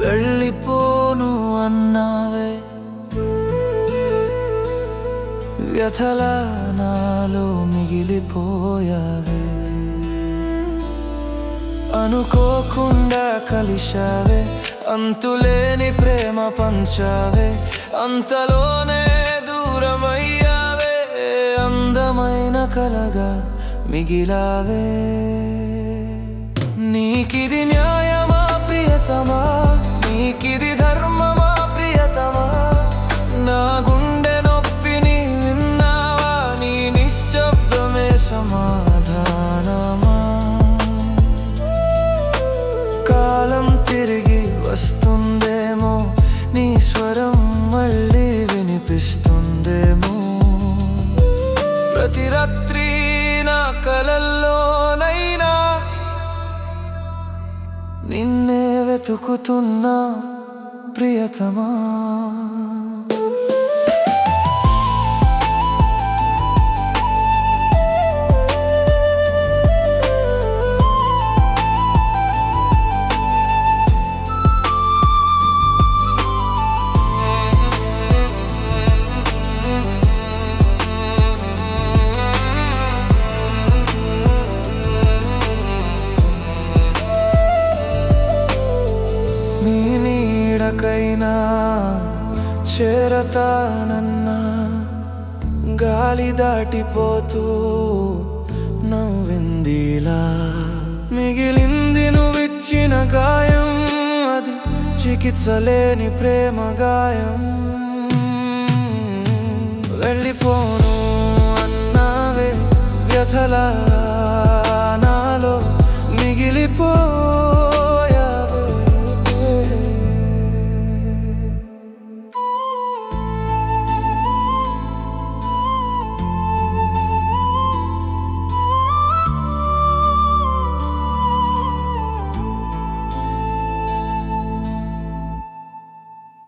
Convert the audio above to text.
వెళ్ళిపోను అన్నావే వ్యథల నాలో మిగిలిపోయావే. అనుకోకుండా కలిశావే. అంతులేని ప్రేమ పంచావే. అంతలోనే దూరమయ్యావే. అందమైన కలగా మిగిలావే. సమాధానమా? కాలం తిరిగి వస్తుందేమో నీ స్వరం మళ్ళీ వినిపిస్తుందేమో. ప్రతి రాత్రి నా కలల్లోనైనా నిన్నే వెతుకుతున్నా ప్రియతమా? ఎక్కడికైనా చేరతానన్నా. గాలి దాటిపోతూ నవ్విందిలా. మిగిలింది నువ్విచ్చిన గాయం అది చికిత్సలేని ప్రేమ గాయం. వెళ్ళిపోను అన్నావే వ్యథలా నాలో మిగిలిపో